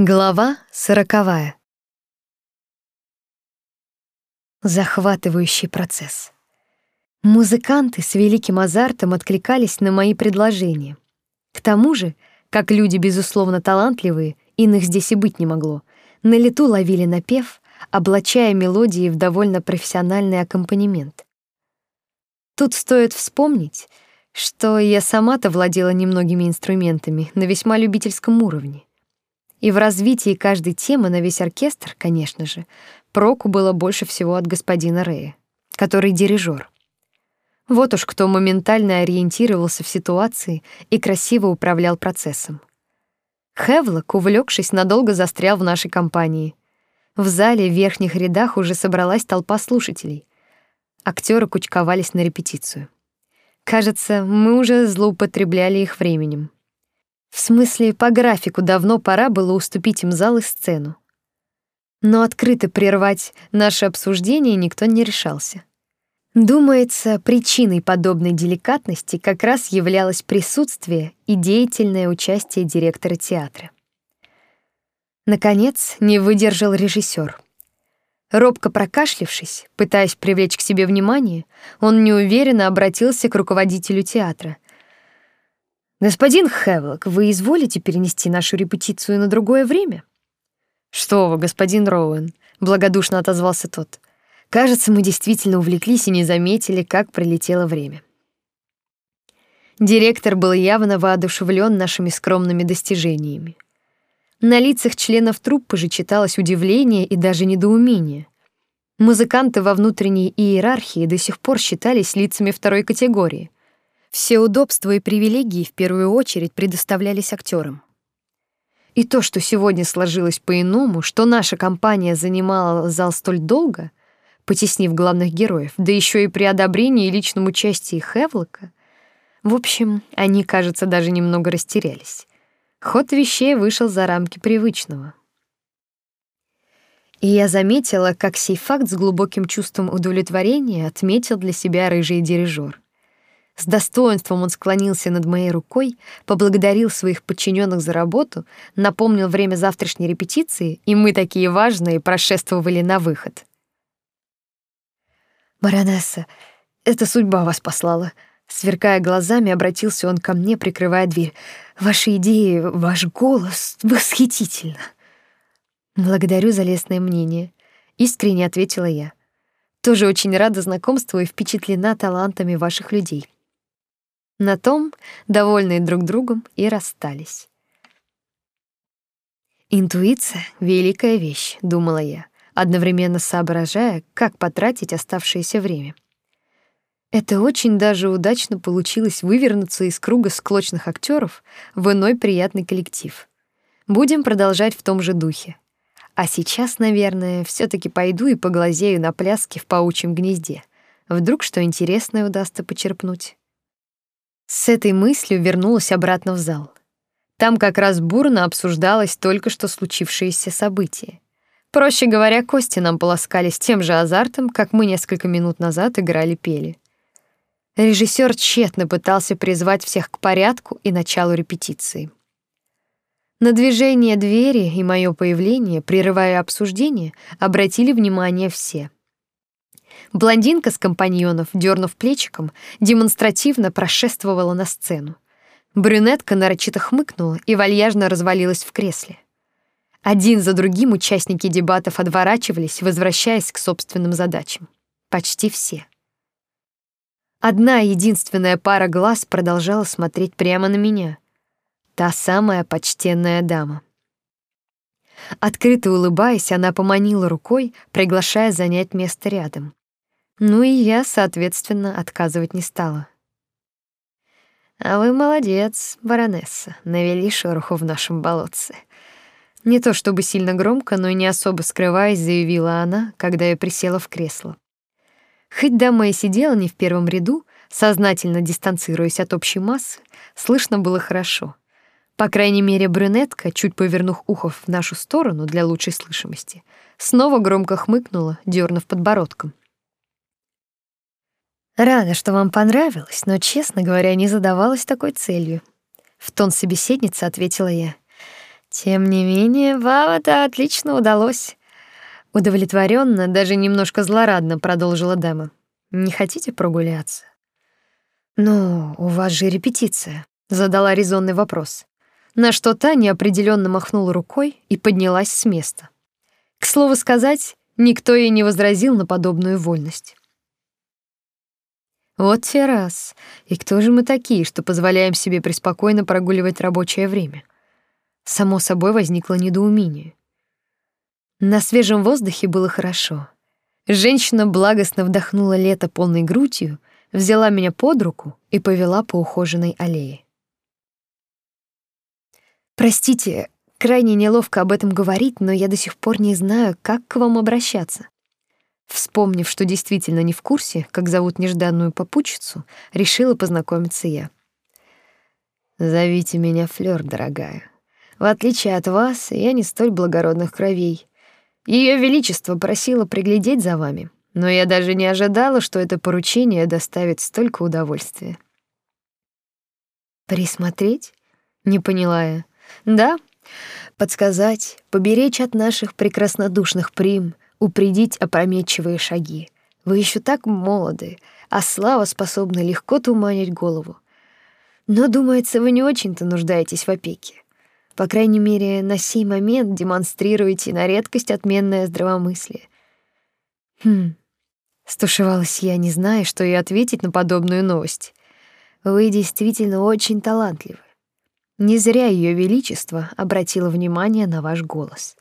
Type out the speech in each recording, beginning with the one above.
Глава сороковая. Захватывающий процесс. Музыканты с великим азартом откликались на мои предложения. К тому же, как люди безусловно талантливые, иных здесь и быть не могло, на лету ловили напев, облачая мелодии в довольно профессиональный аккомпанемент. Тут стоит вспомнить, что я сама-то владела немногими инструментами на весьма любительском уровне. И в развитии каждой темы на весь оркестр, конечно же, проку было больше всего от господина Рэя, который дирижер. Вот уж кто моментально ориентировался в ситуации и красиво управлял процессом. Хевлок, увлекшись, надолго застрял в нашей компании. В зале в верхних рядах уже собралась толпа слушателей. Актеры кучковались на репетицию. Кажется, мы уже злоупотребляли их временем. В смысле, по графику давно пора было уступить им зал и сцену. Но открыто прервать наше обсуждение никто не решался. Думается, причиной подобной деликатности как раз являлось присутствие и деятельное участие директора театра. Наконец, не выдержал режиссер. Робко прокашлявшись, пытаясь привлечь к себе внимание, он неуверенно обратился к руководителю театра — Господин Хевлок, вы изволите перенести нашу репетицию на другое время? Что вы, господин Роуэн, благодушно отозвался тот. Кажется, мы действительно увлеклись и не заметили, как пролетело время. Директор был явно воодушевлен нашими скромными достижениями. На лицах членов труппы же читалось удивление и даже недоумение. Музыканты во внутренней иерархии до сих пор считались лицами второй категории — все удобства и привилегии в первую очередь предоставлялись актерам. И то, что сегодня сложилось по-иному, что наша компания занимала зал столь долго, потеснив главных героев, да еще и при одобрении и личном участии Хевлока, в общем, они, кажется, даже немного растерялись. Ход вещей вышел за рамки привычного. И я заметила, как сей факт с глубоким чувством удовлетворения отметил для себя рыжий дирижер. С достоинством он склонился над моей рукой, поблагодарил своих подчиненных за работу, напомнил время завтрашней репетиции, и мы такие важные прошествовали на выход. «Баронесса, эта судьба вас послала», Сверкая глазами, обратился он ко мне, прикрывая дверь. «Ваши идеи, ваш голос восхитительно!» «Благодарю за лестное мнение», — искренне ответила я. «Тоже очень рада знакомству и впечатлена талантами ваших людей». На том, довольные друг другом, и расстались. Интуиция — великая вещь, думала я, одновременно соображая, как потратить оставшееся время. Это очень даже удачно получилось вывернуться из круга склочных актеров в иной приятный коллектив. Будем продолжать в том же духе. А сейчас, наверное, все таки пойду и поглазею на пляски в паучьем гнезде. Вдруг что интересное удастся почерпнуть. С этой мыслью вернулась обратно в зал. Там как раз бурно обсуждалось только что случившееся событие. Проще говоря, кости нам полоскали с тем же азартом, как мы несколько минут назад играли-пели. Режиссер тщетно пытался призвать всех к порядку и началу репетиции. На движение двери и мое появление, прерывая обсуждение, обратили внимание все — Блондинка с компаньонов, дернув плечиком, демонстративно прошествовала на сцену. Брюнетка нарочито хмыкнула и вальяжно развалилась в кресле. Один за другим участники дебатов отворачивались, возвращаясь к собственным задачам. Почти все. Одна единственная пара глаз продолжала смотреть прямо на меня. Та самая почтенная дама. Открыто улыбаясь, она поманила рукой, приглашая занять место рядом. Ну и я, соответственно, отказывать не стала. А вы молодец, баронесса, навели шороху в нашем болотце. Не то чтобы сильно громко, но и не особо скрываясь, заявила она, когда я присела в кресло. Хоть дама и сидела не в первом ряду, сознательно дистанцируясь от общей массы, слышно было хорошо. По крайней мере, брюнетка, чуть повернув ухо в нашу сторону для лучшей слышимости, снова громко хмыкнула, дернув подбородком. Рада, что вам понравилось, но, честно говоря, не задавалась такой целью. В тон собеседницы ответила я. Тем не менее, вам это отлично удалось. Удовлетворенно, даже немножко злорадно продолжила дама. Не хотите прогуляться? Ну, у вас же репетиция, задала резонный вопрос. На что та неопределенно махнула рукой и поднялась с места. К слову сказать, никто ей не возразил на подобную вольность. Вот те раз. И кто же мы такие, что позволяем себе преспокойно прогуливать рабочее время? Само собой возникло недоумение. На свежем воздухе было хорошо. Женщина благостно вдохнула лето полной грудью, взяла меня под руку и повела по ухоженной аллее. Простите, крайне неловко об этом говорить, но я до сих пор не знаю, как к вам обращаться. Вспомнив, что действительно не в курсе, как зовут нежданную попутчицу, решила познакомиться я. Зовите меня Флёр, дорогая. В отличие от вас, я не столь благородных кровей. Ее величество просило приглядеть за вами, но я даже не ожидала, что это поручение доставит столько удовольствия. Присмотреть? Не поняла я. Да, подсказать, поберечь от наших прекраснодушных прим, упредить опрометчивые шаги. Вы еще так молоды, а слава способна легко туманить голову. Но, думается, вы не очень-то нуждаетесь в опеке. По крайней мере, на сей момент демонстрируете на редкость отменное здравомыслие. Хм. Стушевалась я, не зная, что и ответить на подобную новость. Вы действительно очень талантливы. Не зря ее величество обратило внимание на ваш голос.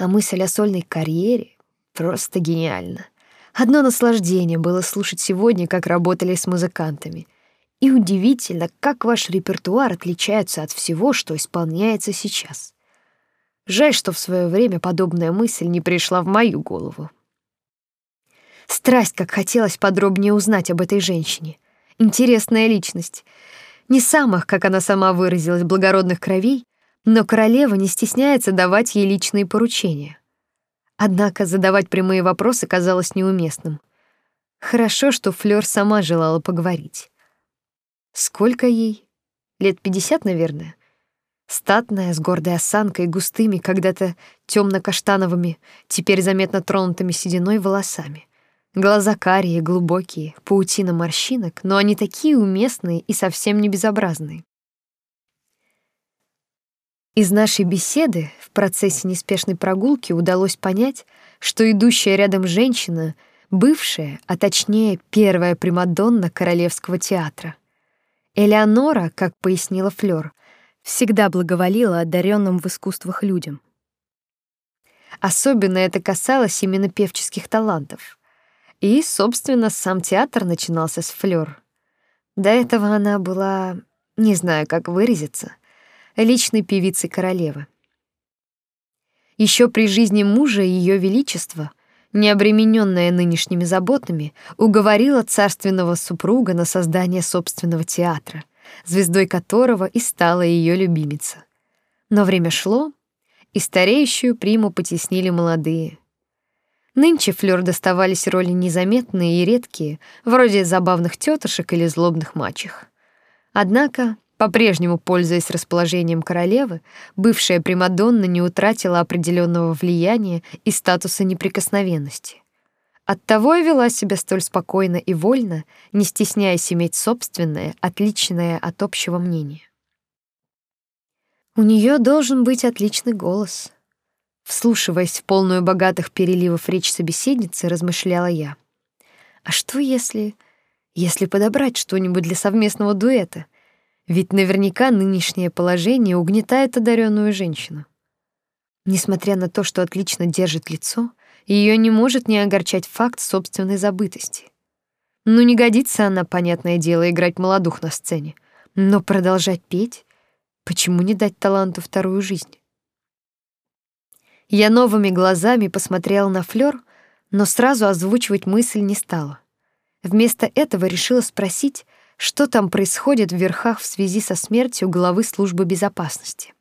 А мысль о сольной карьере просто гениальна. Одно наслаждение было слушать сегодня, как работали с музыкантами — и удивительно, как ваш репертуар отличается от всего, что исполняется сейчас. Жаль, что в свое время подобная мысль не пришла в мою голову. Страсть, как хотелось подробнее узнать об этой женщине. Интересная личность. Не самых, как она сама выразилась, благородных кровей, но королева не стесняется давать ей личные поручения. Однако задавать прямые вопросы казалось неуместным. Хорошо, что Флёр сама желала поговорить. Сколько ей? Лет пятьдесят, наверное. Статная, с гордой осанкой, густыми, когда-то темно каштановыми теперь заметно тронутыми сединой волосами. Глаза карие, глубокие, паутина морщинок, но они такие уместные и совсем не безобразные. Из нашей беседы в процессе неспешной прогулки удалось понять, что идущая рядом женщина — бывшая, а точнее первая примадонна Королевского театра. Элеонора, как пояснила Флёр, всегда благоволила одаренным в искусствах людям. Особенно это касалось именно певческих талантов. И, собственно, сам театр начинался с Флёр. До этого она была, не знаю, как выразиться, личной певицей королевы. Еще при жизни мужа Ее Величества не обремененная нынешними заботами, уговорила царственного супруга на создание собственного театра, звездой которого и стала ее любимица. Но время шло, и стареющую приму потеснили молодые. Нынче Флёр доставались роли незаметные и редкие, вроде забавных тетушек или злобных мачех. Однако по-прежнему, пользуясь расположением королевы, бывшая Примадонна не утратила определенного влияния и статуса неприкосновенности. Оттого и вела себя столь спокойно и вольно, не стесняясь иметь собственное, отличное от общего мнения. У нее должен быть отличный голос. Вслушиваясь в полную богатых переливов речь собеседницы, размышляла я. А что если... если подобрать что-нибудь для совместного дуэта — ведь наверняка нынешнее положение угнетает одаренную женщину. Несмотря на то, что отлично держит лицо, ее не может не огорчать факт собственной забытости. Ну не годится она, понятное дело, играть молодух на сцене, но продолжать петь, почему не дать таланту вторую жизнь? Я новыми глазами посмотрела на Флёр, но сразу озвучивать мысль не стала. Вместо этого решила спросить, что там происходит в верхах в связи со смертью главы службы безопасности.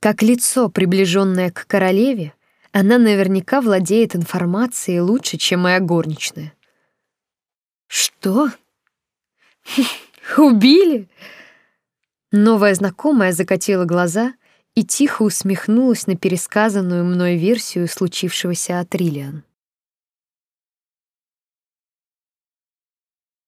Как лицо, приближенное к королеве, она наверняка владеет информацией лучше, чем моя горничная. Что? Убили? Новая знакомая закатила глаза и тихо усмехнулась на пересказанную мной версию случившегося от Риллиан.